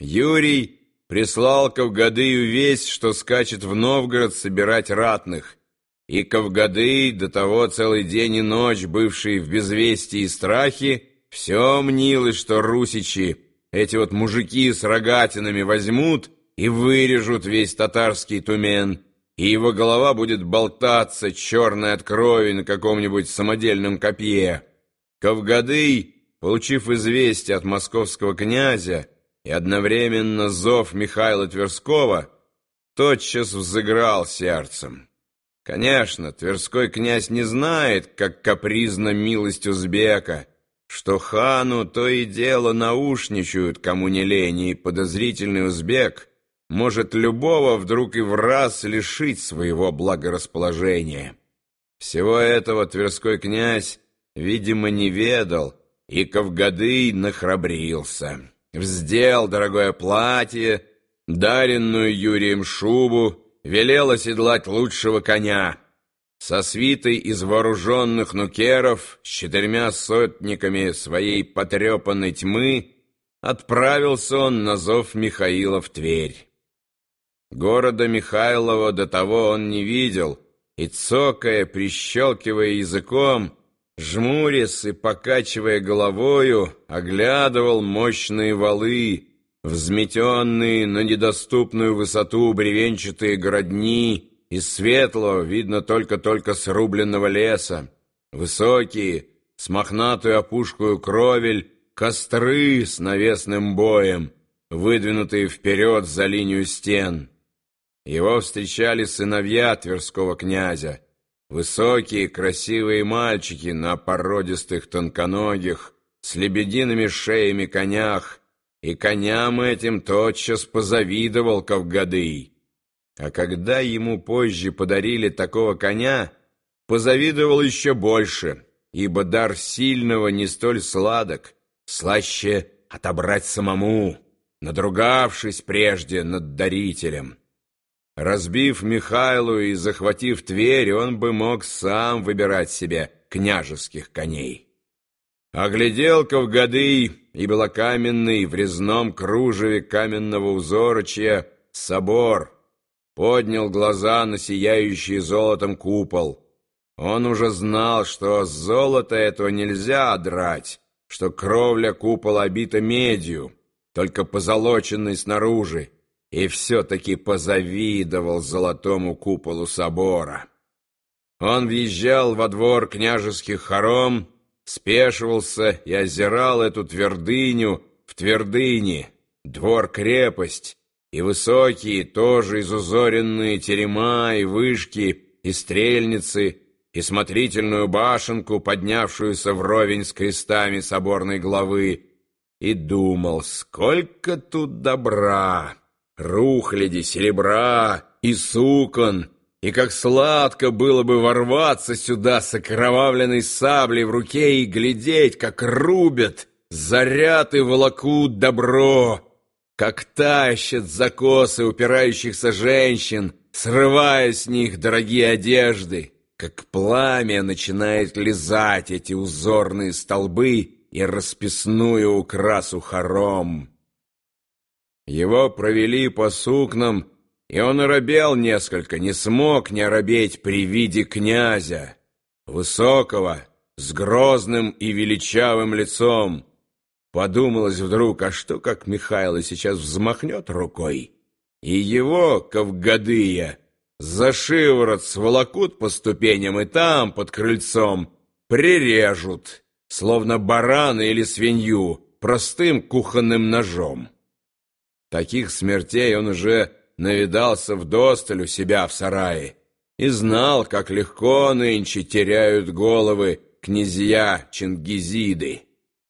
Юрий прислал Кавгадыю весть, что скачет в Новгород собирать ратных, и Кавгадый, до того целый день и ночь бывший в безвестии и страхе, все мнилось, что русичи, эти вот мужики с рогатинами возьмут и вырежут весь татарский тумен, и его голова будет болтаться, черной от крови, на каком-нибудь самодельном копье. Кавгадый, получив известие от московского князя и одновременно зов Михаила Тверского, тотчас взыграл сердцем. Конечно, Тверской князь не знает, как капризна милость узбека, что хану то и дело наушничают, кому не лень, и подозрительный узбек может любого вдруг и в раз лишить своего благорасположения. Всего этого Тверской князь, видимо, не ведал, и Кавгадый нахрабрился. Вздел дорогое платье, даренную Юрием шубу, велел оседлать лучшего коня. Со свитой из вооруженных нукеров с четырьмя сотниками своей потрепанной тьмы отправился он на зов Михаила в Тверь. Города Михайлова до того он не видел, и, цокая, прищелкивая языком, жмурясь и покачивая головою, оглядывал мощные валы, взметенные на недоступную высоту бревенчатые городни, из светлого видно только-только срубленного леса, высокие, с мохнатую опушкою кровель, костры с навесным боем, выдвинутые вперед за линию стен. Его встречали сыновья Тверского князя, высокие красивые мальчики на породистых тонконогих, с лебедиными шеями конях, и коням этим тотчас позавидовал Кавгадый. А когда ему позже подарили такого коня, позавидовал еще больше, ибо дар сильного не столь сладок, слаще отобрать самому, надругавшись прежде над дарителем. Разбив Михайлу и захватив Тверь, он бы мог сам выбирать себе княжеских коней. Оглядел Кавгады и белокаменный в резном кружеве каменного узорочья собор, поднял глаза на сияющий золотом купол. Он уже знал, что золото этого нельзя одрать, что кровля купола обита медью, только позолоченной снаружи, и все-таки позавидовал золотому куполу собора. Он въезжал во двор княжеских хором, спешивался и озирал эту твердыню в твердыне, двор-крепость, и высокие, тоже изузоренные терема и вышки, и стрельницы, и смотрительную башенку, поднявшуюся вровень с крестами соборной главы, и думал, сколько тут добра, рухляди, серебра и сукон, и как сладко было бы ворваться сюда с окровавленной саблей в руке и глядеть, как рубят, заряд и волокут добро, как тащат за косы упирающихся женщин, срывая с них дорогие одежды, как пламя начинает лизать эти узорные столбы и расписную украсу хором. Его провели по сукнам, и он оробел несколько, не смог не оробеть при виде князя, высокого, с грозным и величавым лицом. Подумалось вдруг, а что, как Михайло сейчас взмахнет рукой, и его, Кавгадыя, за шиворот сволокут по ступеням и там, под крыльцом, прирежут, словно барана или свинью, простым кухонным ножом. Таких смертей он уже навидался вдосталь у себя в сарае и знал, как легко нынче теряют головы князья Чингизиды.